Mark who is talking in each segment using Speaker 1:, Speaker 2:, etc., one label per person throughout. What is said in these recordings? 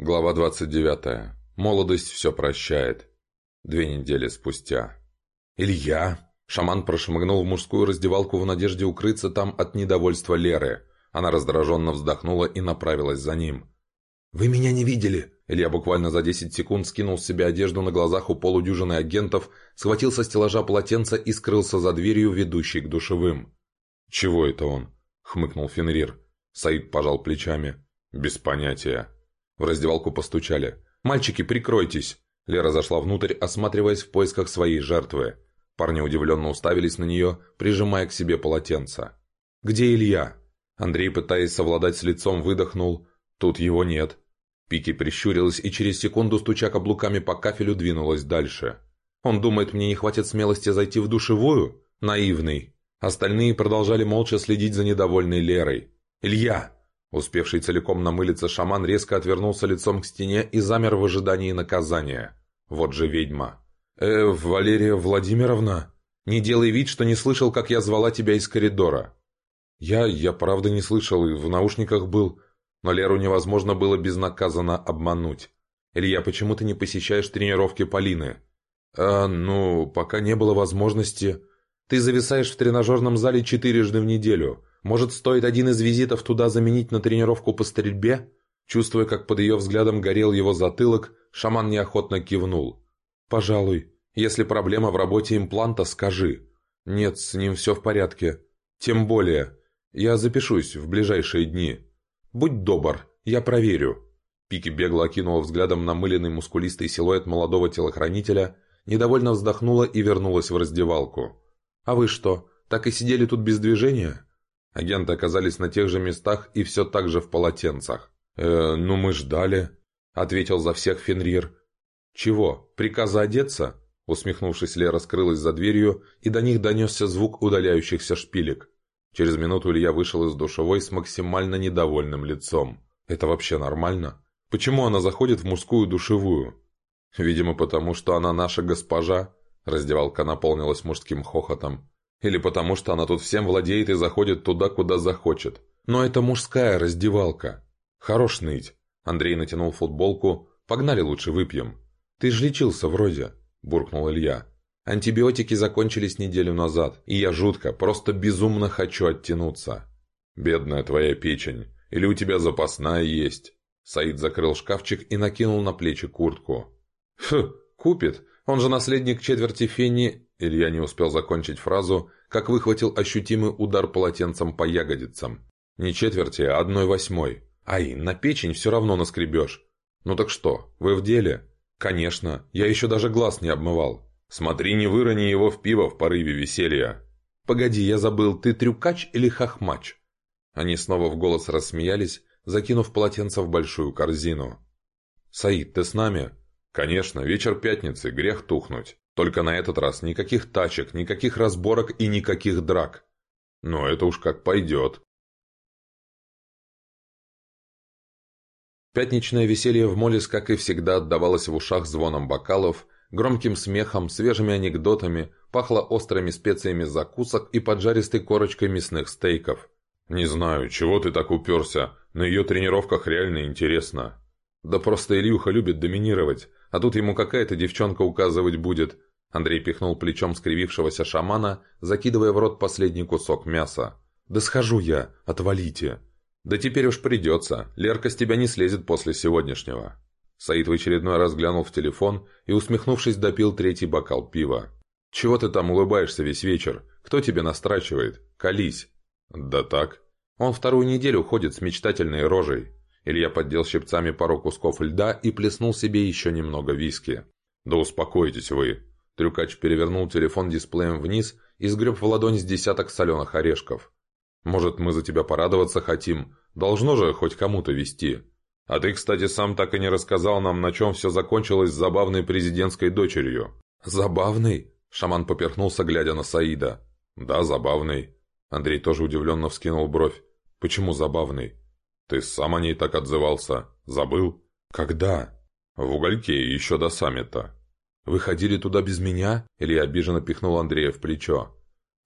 Speaker 1: Глава 29. Молодость все прощает. Две недели спустя. «Илья!» Шаман прошмыгнул в мужскую раздевалку в надежде укрыться там от недовольства Леры. Она раздраженно вздохнула и направилась за ним. «Вы меня не видели!» Илья буквально за 10 секунд скинул с себя одежду на глазах у полудюжины агентов, схватил со стеллажа полотенца и скрылся за дверью, ведущей к душевым. «Чего это он?» — хмыкнул Фенрир. Саид пожал плечами. «Без понятия». В раздевалку постучали. «Мальчики, прикройтесь!» Лера зашла внутрь, осматриваясь в поисках своей жертвы. Парни удивленно уставились на нее, прижимая к себе полотенце. «Где Илья?» Андрей, пытаясь совладать с лицом, выдохнул. «Тут его нет». Пики прищурилась и через секунду, стуча каблуками по кафелю, двинулась дальше. «Он думает, мне не хватит смелости зайти в душевую?» Наивный. Остальные продолжали молча следить за недовольной Лерой. «Илья!» Успевший целиком намылиться шаман резко отвернулся лицом к стене и замер в ожидании наказания. Вот же ведьма. «Э, Валерия Владимировна, не делай вид, что не слышал, как я звала тебя из коридора». «Я... я правда не слышал и в наушниках был, но Леру невозможно было безнаказанно обмануть. Илья, почему ты не посещаешь тренировки Полины?» «А, ну, пока не было возможности...» «Ты зависаешь в тренажерном зале четырежды в неделю. Может, стоит один из визитов туда заменить на тренировку по стрельбе?» Чувствуя, как под ее взглядом горел его затылок, шаман неохотно кивнул. «Пожалуй. Если проблема в работе импланта, скажи». «Нет, с ним все в порядке. Тем более. Я запишусь в ближайшие дни. Будь добр, я проверю». Пики бегло окинула взглядом намыленный мускулистый силуэт молодого телохранителя, недовольно вздохнула и вернулась в раздевалку. «А вы что, так и сидели тут без движения?» Агенты оказались на тех же местах и все так же в полотенцах. «Э, ну мы ждали», — ответил за всех Фенрир. «Чего, приказа одеться?» Усмехнувшись, Лера скрылась за дверью, и до них донесся звук удаляющихся шпилек. Через минуту Илья вышел из душевой с максимально недовольным лицом. «Это вообще нормально? Почему она заходит в мужскую душевую?» «Видимо, потому что она наша госпожа», Раздевалка наполнилась мужским хохотом. Или потому, что она тут всем владеет и заходит туда, куда захочет. Но это мужская раздевалка. Хорош ныть. Андрей натянул футболку. Погнали лучше выпьем. Ты ж лечился вроде, буркнул Илья. Антибиотики закончились неделю назад, и я жутко, просто безумно хочу оттянуться. Бедная твоя печень. Или у тебя запасная есть? Саид закрыл шкафчик и накинул на плечи куртку. «Фу, купит. Он же наследник четверти Фенни Илья не успел закончить фразу, как выхватил ощутимый удар полотенцем по ягодицам. Не четверти, а одной восьмой. Ай, на печень все равно наскребешь. Ну так что, вы в деле? Конечно, я еще даже глаз не обмывал. Смотри, не вырони его в пиво в порыве веселья. Погоди, я забыл, ты трюкач или хохмач? Они снова в голос рассмеялись, закинув полотенце в большую корзину. «Саид, ты с нами?» «Конечно, вечер пятницы, грех тухнуть». Только на этот раз никаких тачек, никаких разборок и никаких драк. Но это уж как пойдет. Пятничное веселье в Моллис, как и всегда, отдавалось в ушах звоном бокалов, громким смехом, свежими анекдотами, пахло острыми специями закусок и поджаристой корочкой мясных стейков. «Не знаю, чего ты так уперся, на ее тренировках реально интересно». «Да просто Ильюха любит доминировать, а тут ему какая-то девчонка указывать будет, Андрей пихнул плечом скривившегося шамана, закидывая в рот последний кусок мяса. «Да схожу я, отвалите!» «Да теперь уж придется, Лерка с тебя не слезет после сегодняшнего». Саид в очередной раз глянул в телефон и, усмехнувшись, допил третий бокал пива. «Чего ты там улыбаешься весь вечер? Кто тебе настрачивает? Колись!» «Да так». Он вторую неделю ходит с мечтательной рожей. Илья поддел щипцами пару кусков льда и плеснул себе еще немного виски. «Да успокойтесь вы. Трюкач перевернул телефон дисплеем вниз и сгреб в ладонь с десяток соленых орешков. «Может, мы за тебя порадоваться хотим? Должно же хоть кому-то вести. А ты, кстати, сам так и не рассказал нам, на чем все закончилось с забавной президентской дочерью». «Забавный?» Шаман поперхнулся, глядя на Саида. «Да, забавный». Андрей тоже удивленно вскинул бровь. «Почему забавный?» «Ты сам о ней так отзывался. Забыл?» «Когда?» «В угольке, еще до саммита». «Вы ходили туда без меня?» Илья обиженно пихнул Андрея в плечо.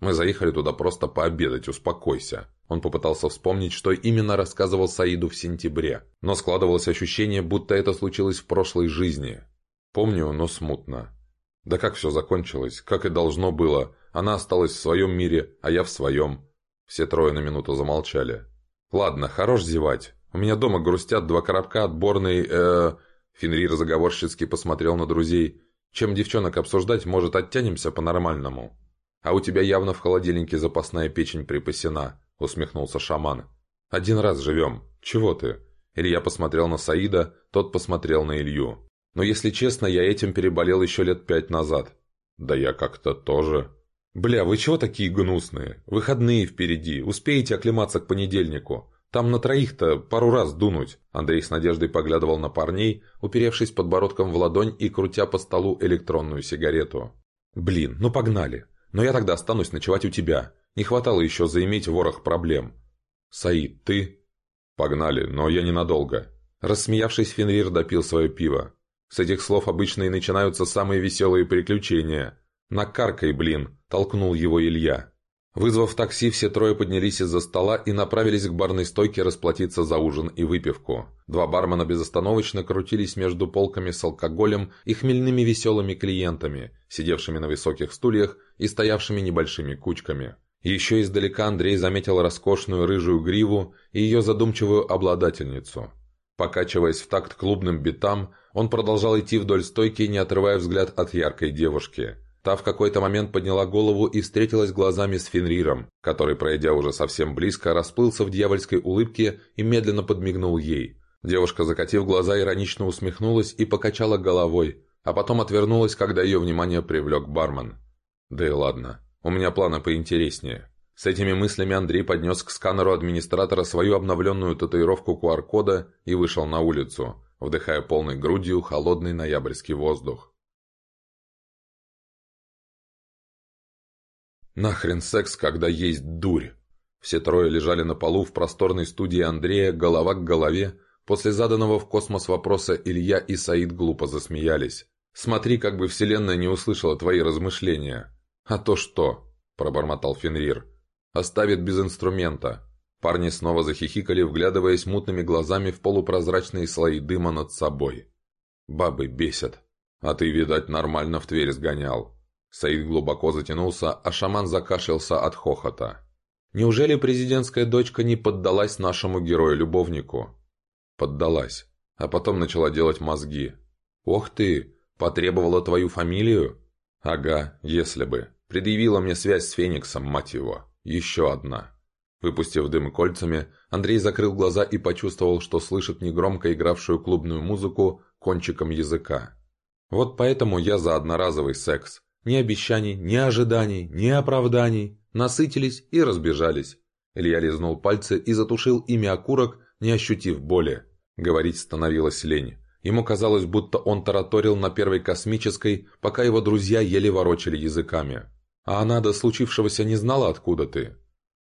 Speaker 1: «Мы заехали туда просто пообедать, успокойся». Он попытался вспомнить, что именно рассказывал Саиду в сентябре, но складывалось ощущение, будто это случилось в прошлой жизни. Помню, но смутно. Да как все закончилось, как и должно было. Она осталась в своем мире, а я в своем. Все трое на минуту замолчали. «Ладно, хорош зевать. У меня дома грустят два коробка отборной, э Фенрир заговорщицки посмотрел на друзей. «Чем девчонок обсуждать, может, оттянемся по-нормальному?» «А у тебя явно в холодильнике запасная печень припасена», — усмехнулся шаман. «Один раз живем. Чего ты?» Илья посмотрел на Саида, тот посмотрел на Илью. «Но если честно, я этим переболел еще лет пять назад». «Да я как-то тоже...» «Бля, вы чего такие гнусные? Выходные впереди, успеете оклематься к понедельнику. Там на троих-то пару раз дунуть». Андрей с надеждой поглядывал на парней, уперевшись подбородком в ладонь и крутя по столу электронную сигарету. «Блин, ну погнали. Но я тогда останусь ночевать у тебя. Не хватало еще заиметь ворох проблем». «Саид, ты?» «Погнали, но я ненадолго». Рассмеявшись, Фенрир допил свое пиво. С этих слов обычно и начинаются самые веселые приключения. «Накаркай, блин!» – толкнул его Илья. Вызвав такси, все трое поднялись из-за стола и направились к барной стойке расплатиться за ужин и выпивку. Два бармена безостановочно крутились между полками с алкоголем и хмельными веселыми клиентами, сидевшими на высоких стульях и стоявшими небольшими кучками. Еще издалека Андрей заметил роскошную рыжую гриву и ее задумчивую обладательницу. Покачиваясь в такт клубным битам, он продолжал идти вдоль стойки, не отрывая взгляд от яркой девушки. Та в какой-то момент подняла голову и встретилась глазами с Фенриром, который, пройдя уже совсем близко, расплылся в дьявольской улыбке и медленно подмигнул ей. Девушка, закатив глаза, иронично усмехнулась и покачала головой, а потом отвернулась, когда ее внимание привлек бармен. «Да и ладно, у меня планы поинтереснее». С этими мыслями Андрей поднес к сканеру администратора свою обновленную татуировку QR-кода и вышел на улицу, вдыхая полной грудью холодный ноябрьский воздух. Нахрен секс, когда есть дурь? Все трое лежали на полу в просторной студии Андрея, голова к голове. После заданного в космос вопроса Илья и Саид глупо засмеялись. «Смотри, как бы Вселенная не услышала твои размышления». «А то что?» – пробормотал Фенрир. «Оставит без инструмента». Парни снова захихикали, вглядываясь мутными глазами в полупрозрачные слои дыма над собой. «Бабы бесят. А ты, видать, нормально в Тверь сгонял». Саид глубоко затянулся, а шаман закашлялся от хохота. «Неужели президентская дочка не поддалась нашему герою-любовнику?» «Поддалась. А потом начала делать мозги. Ох ты! Потребовала твою фамилию?» «Ага, если бы. Предъявила мне связь с Фениксом, мать его. Еще одна». Выпустив дым кольцами, Андрей закрыл глаза и почувствовал, что слышит негромко игравшую клубную музыку кончиком языка. «Вот поэтому я за одноразовый секс. Ни обещаний, ни ожиданий, ни оправданий. Насытились и разбежались. Илья лизнул пальцы и затушил ими окурок, не ощутив боли. Говорить становилось лень. Ему казалось, будто он тараторил на первой космической, пока его друзья еле ворочали языками. А она до случившегося не знала, откуда ты.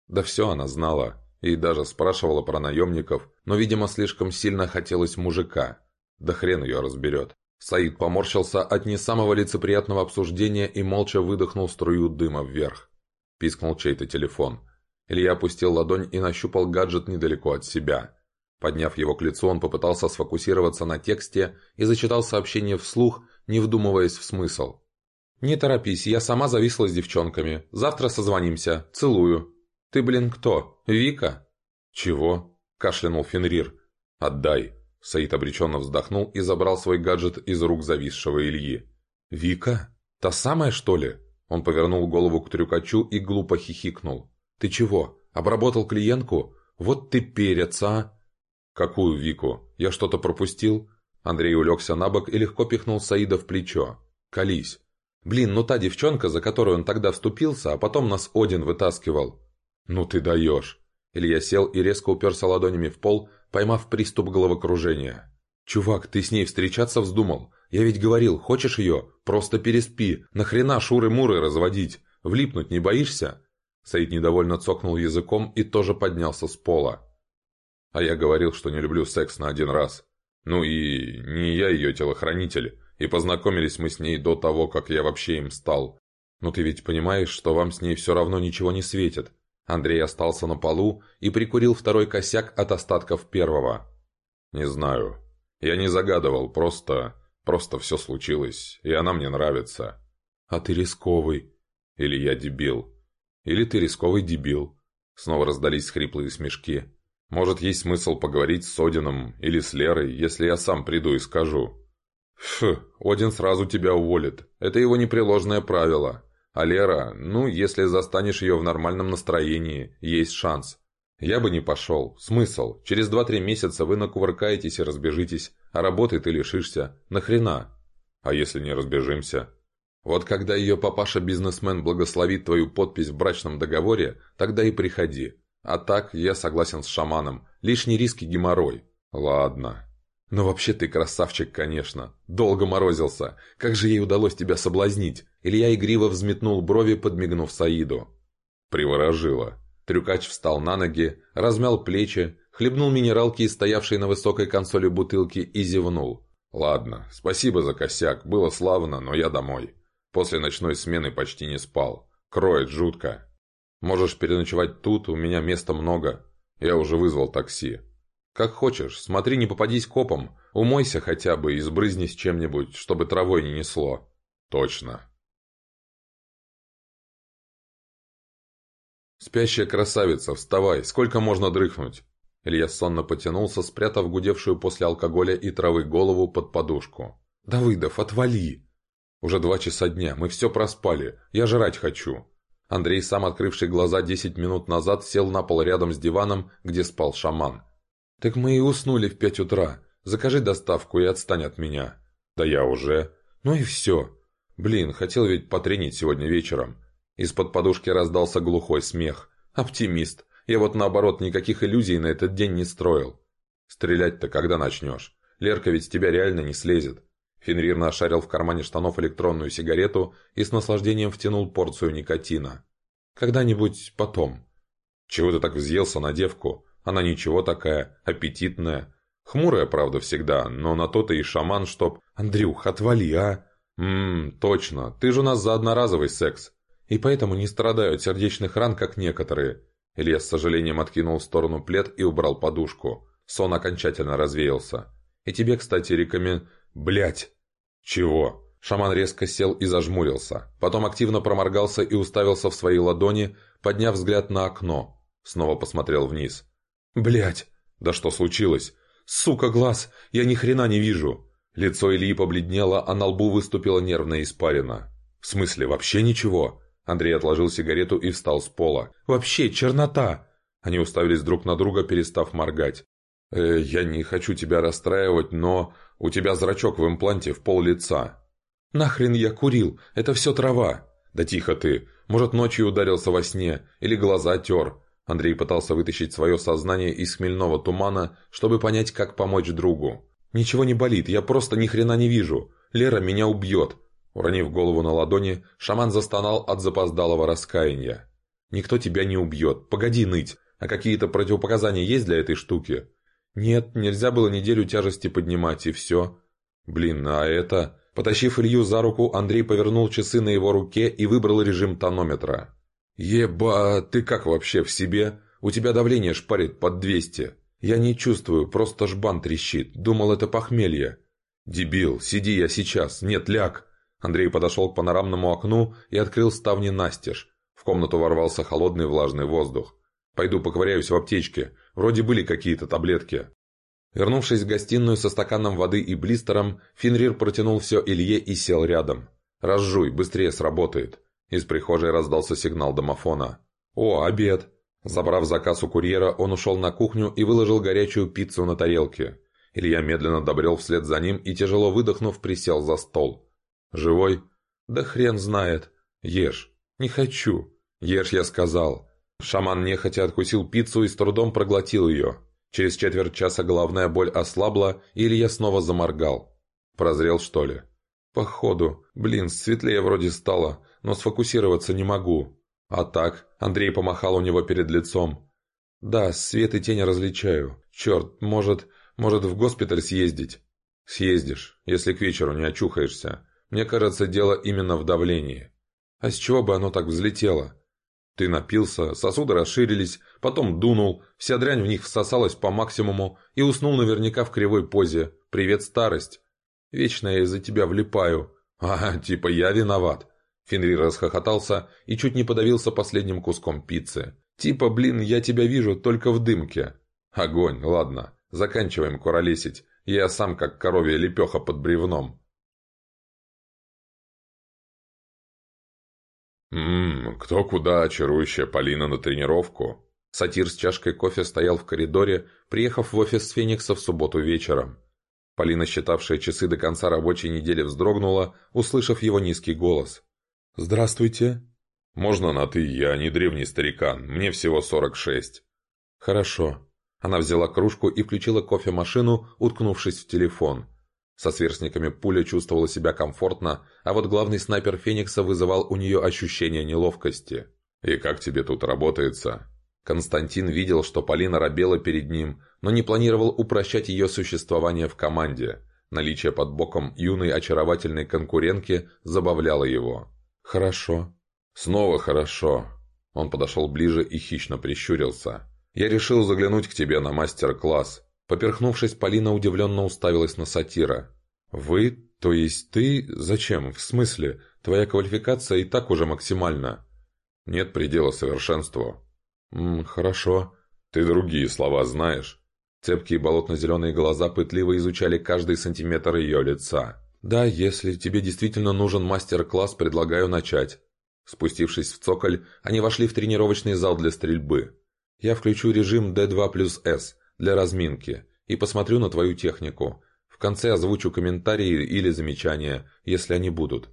Speaker 1: Да все она знала. И даже спрашивала про наемников, но, видимо, слишком сильно хотелось мужика. Да хрен ее разберет. Саид поморщился от не самого лицеприятного обсуждения и молча выдохнул струю дыма вверх. Пискнул чей-то телефон. Илья опустил ладонь и нащупал гаджет недалеко от себя. Подняв его к лицу, он попытался сфокусироваться на тексте и зачитал сообщение вслух, не вдумываясь в смысл. «Не торопись, я сама зависла с девчонками. Завтра созвонимся. Целую». «Ты, блин, кто? Вика?» «Чего?» – кашлянул Фенрир. «Отдай». Саид обреченно вздохнул и забрал свой гаджет из рук зависшего Ильи. «Вика? Та самая, что ли?» Он повернул голову к трюкачу и глупо хихикнул. «Ты чего, обработал клиентку? Вот ты перец, а!» «Какую Вику? Я что-то пропустил?» Андрей улегся на бок и легко пихнул Саида в плечо. «Колись!» «Блин, ну та девчонка, за которую он тогда вступился, а потом нас Один вытаскивал». «Ну ты даешь!» Илья сел и резко уперся ладонями в пол, поймав приступ головокружения. «Чувак, ты с ней встречаться вздумал? Я ведь говорил, хочешь ее? Просто переспи. Нахрена шуры-муры разводить? Влипнуть не боишься?» Саид недовольно цокнул языком и тоже поднялся с пола. «А я говорил, что не люблю секс на один раз. Ну и не я ее телохранитель, и познакомились мы с ней до того, как я вообще им стал. Но ты ведь понимаешь, что вам с ней все равно ничего не светит. Андрей остался на полу и прикурил второй косяк от остатков первого. «Не знаю. Я не загадывал, просто... Просто все случилось, и она мне нравится». «А ты рисковый». «Или я дебил». «Или ты рисковый дебил». Снова раздались хриплые смешки. «Может, есть смысл поговорить с Одином или с Лерой, если я сам приду и скажу?» «Фу, Один сразу тебя уволит. Это его непреложное правило. А Лера, ну, если застанешь ее в нормальном настроении, есть шанс. Я бы не пошел. Смысл? Через два-три месяца вы накувыркаетесь и разбежитесь, а работы ты лишишься. Нахрена? А если не разбежимся? Вот когда ее папаша-бизнесмен благословит твою подпись в брачном договоре, тогда и приходи. А так, я согласен с шаманом. Лишний риск и геморрой. Ладно. Но вообще ты красавчик, конечно. Долго морозился. Как же ей удалось тебя соблазнить? Илья игриво взметнул брови, подмигнув Саиду. Приворожила. Трюкач встал на ноги, размял плечи, хлебнул минералки из стоявшей на высокой консоли бутылки и зевнул. «Ладно, спасибо за косяк, было славно, но я домой. После ночной смены почти не спал. Кроет жутко. Можешь переночевать тут, у меня места много. Я уже вызвал такси. Как хочешь, смотри, не попадись копом, умойся хотя бы и сбрызнись чем-нибудь, чтобы травой не несло. Точно». «Спящая красавица, вставай! Сколько можно дрыхнуть?» Илья сонно потянулся, спрятав гудевшую после алкоголя и травы голову под подушку. «Давыдов, отвали!» «Уже два часа дня, мы все проспали, я жрать хочу!» Андрей, сам открывший глаза десять минут назад, сел на пол рядом с диваном, где спал шаман. «Так мы и уснули в пять утра. Закажи доставку и отстань от меня». «Да я уже». «Ну и все. Блин, хотел ведь потренить сегодня вечером. Из-под подушки раздался глухой смех. «Оптимист. Я вот наоборот никаких иллюзий на этот день не строил». «Стрелять-то когда начнешь? Лерка ведь тебя реально не слезет». Фенрир нашарил в кармане штанов электронную сигарету и с наслаждением втянул порцию никотина. «Когда-нибудь потом». «Чего ты так взъелся на девку? Она ничего такая, аппетитная. Хмурая, правда, всегда, но на то-то и шаман, чтоб... Андрюх, отвали, а!» «Ммм, точно, ты же у нас за одноразовый секс и поэтому не страдаю от сердечных ран, как некоторые». Илья с сожалением откинул в сторону плед и убрал подушку. Сон окончательно развеялся. «И тебе, кстати, рекомен... Блять!» «Чего?» Шаман резко сел и зажмурился. Потом активно проморгался и уставился в свои ладони, подняв взгляд на окно. Снова посмотрел вниз. Блять! Да что случилось? Сука, глаз! Я ни хрена не вижу!» Лицо Ильи побледнело, а на лбу выступила нервная испарина. «В смысле, вообще ничего?» Андрей отложил сигарету и встал с пола. «Вообще, чернота!» Они уставились друг на друга, перестав моргать. «Э, «Я не хочу тебя расстраивать, но у тебя зрачок в импланте в пол лица». «Нахрен я курил? Это все трава!» «Да тихо ты! Может, ночью ударился во сне, или глаза тер». Андрей пытался вытащить свое сознание из хмельного тумана, чтобы понять, как помочь другу. «Ничего не болит, я просто ни хрена не вижу. Лера меня убьет. Уронив голову на ладони, шаман застонал от запоздалого раскаяния. «Никто тебя не убьет. Погоди ныть. А какие-то противопоказания есть для этой штуки?» «Нет, нельзя было неделю тяжести поднимать, и все». «Блин, а это...» Потащив Илью за руку, Андрей повернул часы на его руке и выбрал режим тонометра. «Еба, ты как вообще в себе? У тебя давление шпарит под 200. Я не чувствую, просто жбан трещит. Думал, это похмелье». «Дебил, сиди я сейчас. Нет, ляг». Андрей подошел к панорамному окну и открыл ставни настежь. В комнату ворвался холодный влажный воздух. «Пойду поковыряюсь в аптечке. Вроде были какие-то таблетки». Вернувшись в гостиную со стаканом воды и блистером, Финрир протянул все Илье и сел рядом. «Разжуй, быстрее сработает». Из прихожей раздался сигнал домофона. «О, обед!» Забрав заказ у курьера, он ушел на кухню и выложил горячую пиццу на тарелке. Илья медленно добрел вслед за ним и, тяжело выдохнув, присел за стол. «Живой?» «Да хрен знает. Ешь». «Не хочу». «Ешь, я сказал». Шаман нехотя откусил пиццу и с трудом проглотил ее. Через четверть часа головная боль ослабла, и Илья снова заморгал. Прозрел, что ли? «Походу. Блин, светлее вроде стало, но сфокусироваться не могу». «А так?» Андрей помахал у него перед лицом. «Да, свет и тень различаю. Черт, может, может в госпиталь съездить?» «Съездишь, если к вечеру не очухаешься. Мне кажется, дело именно в давлении. А с чего бы оно так взлетело? Ты напился, сосуды расширились, потом дунул, вся дрянь в них всосалась по максимуму и уснул наверняка в кривой позе. Привет, старость. Вечно я из-за тебя влипаю. А, типа я виноват. Фенрир расхохотался и чуть не подавился последним куском пиццы. Типа, блин, я тебя вижу только в дымке. Огонь, ладно, заканчиваем куролесить. Я сам как коровья лепеха под бревном. «Ммм, кто куда, очарующая Полина на тренировку?» Сатир с чашкой кофе стоял в коридоре, приехав в офис Феникса в субботу вечером. Полина, считавшая часы до конца рабочей недели, вздрогнула, услышав его низкий голос. «Здравствуйте». «Можно на «ты», я не древний старикан, мне всего сорок шесть». «Хорошо». Она взяла кружку и включила кофемашину, уткнувшись в телефон. Со сверстниками пуля чувствовала себя комфортно, а вот главный снайпер Феникса вызывал у нее ощущение неловкости. «И как тебе тут работается?» Константин видел, что Полина робела перед ним, но не планировал упрощать ее существование в команде. Наличие под боком юной очаровательной конкурентки забавляло его. «Хорошо». «Снова хорошо». Он подошел ближе и хищно прищурился. «Я решил заглянуть к тебе на мастер-класс. Поперхнувшись, Полина удивленно уставилась на сатира. «Вы? То есть ты? Зачем? В смысле? Твоя квалификация и так уже максимальна». «Нет предела совершенству». «Ммм, хорошо. Ты другие слова знаешь?» Цепкие болотно-зеленые глаза пытливо изучали каждый сантиметр ее лица. «Да, если тебе действительно нужен мастер-класс, предлагаю начать». Спустившись в цоколь, они вошли в тренировочный зал для стрельбы. «Я включу режим D2 плюс S для разминки и посмотрю на твою технику. В конце озвучу комментарии или замечания, если они будут».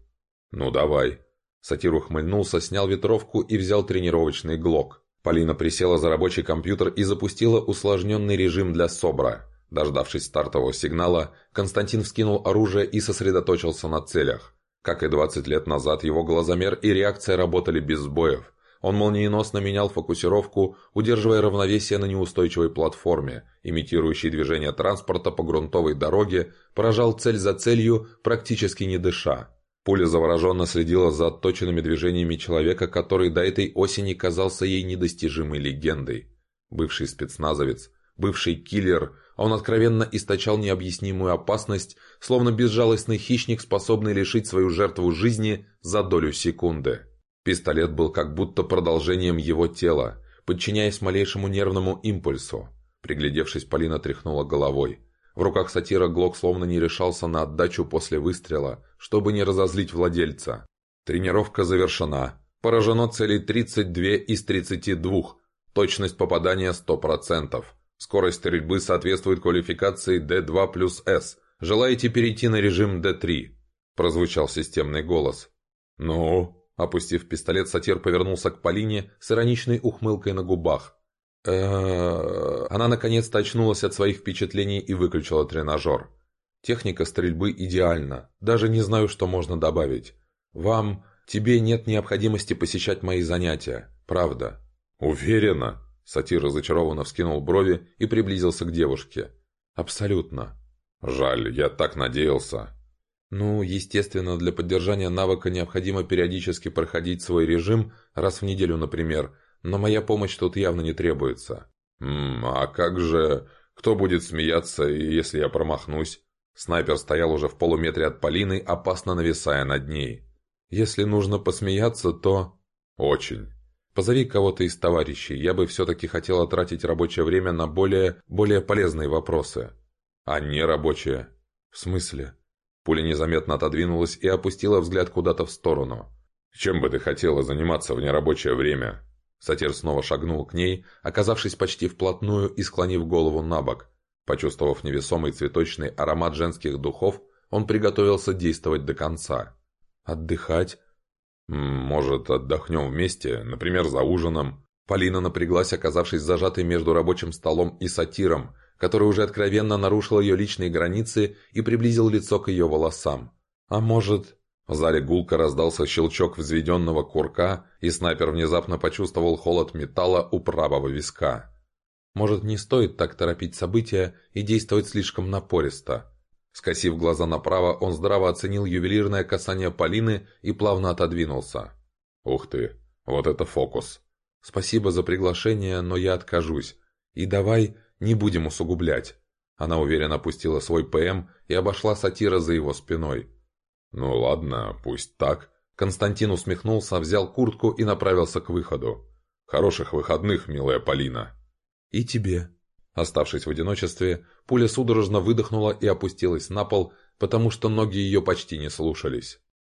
Speaker 1: «Ну давай». Сатир ухмыльнулся, снял ветровку и взял тренировочный глок. Полина присела за рабочий компьютер и запустила усложненный режим для СОБРа. Дождавшись стартового сигнала, Константин вскинул оружие и сосредоточился на целях. Как и 20 лет назад, его глазомер и реакция работали без сбоев. Он молниеносно менял фокусировку, удерживая равновесие на неустойчивой платформе, имитирующей движение транспорта по грунтовой дороге, поражал цель за целью, практически не дыша. Пуля завороженно следила за отточенными движениями человека, который до этой осени казался ей недостижимой легендой. Бывший спецназовец, бывший киллер, он откровенно источал необъяснимую опасность, словно безжалостный хищник, способный лишить свою жертву жизни за долю секунды. Пистолет был как будто продолжением его тела, подчиняясь малейшему нервному импульсу. Приглядевшись, Полина тряхнула головой. В руках сатира Глок словно не решался на отдачу после выстрела, чтобы не разозлить владельца. Тренировка завершена. Поражено целей 32 из 32. Точность попадания 100%. Скорость стрельбы соответствует квалификации D2 плюс S. Желаете перейти на режим D3? Прозвучал системный голос. «Ну?» Опустив пистолет, сатир повернулся к Полине с ироничной ухмылкой на губах. Она наконец-то очнулась от своих впечатлений и выключила тренажер. Техника стрельбы идеальна. Даже не знаю, что можно добавить. Вам, тебе нет необходимости посещать мои занятия. Правда. Уверена? Сатир разочарованно вскинул брови и приблизился к девушке. Абсолютно. Жаль, я так надеялся. Ну, естественно, для поддержания навыка необходимо периодически проходить свой режим, раз в неделю, например, но моя помощь тут явно не требуется. «Ммм, а как же... Кто будет смеяться, если я промахнусь?» Снайпер стоял уже в полуметре от Полины, опасно нависая над ней. «Если нужно посмеяться, то...» «Очень. Позови кого-то из товарищей, я бы все-таки хотела тратить рабочее время на более... более полезные вопросы». «А не рабочие?» «В смысле?» Пуля незаметно отодвинулась и опустила взгляд куда-то в сторону. «Чем бы ты хотела заниматься в нерабочее время?» Сатир снова шагнул к ней, оказавшись почти вплотную и склонив голову на бок. Почувствовав невесомый цветочный аромат женских духов, он приготовился действовать до конца. «Отдыхать?» «Может, отдохнем вместе, например, за ужином?» Полина напряглась, оказавшись зажатой между рабочим столом и сатиром, который уже откровенно нарушил ее личные границы и приблизил лицо к ее волосам. А может... В зале гулко раздался щелчок взведенного курка, и снайпер внезапно почувствовал холод металла у правого виска. Может, не стоит так торопить события и действовать слишком напористо. Скосив глаза направо, он здраво оценил ювелирное касание Полины и плавно отодвинулся. «Ух ты, вот это фокус!» «Спасибо за приглашение, но я откажусь. И давай не будем усугублять». Она уверенно опустила свой ПМ и обошла сатира за его спиной. «Ну ладно, пусть так». Константин усмехнулся, взял куртку и направился к выходу. «Хороших выходных, милая Полина». «И тебе». Оставшись в одиночестве, пуля судорожно выдохнула и опустилась на пол, потому что ноги ее почти не слушались.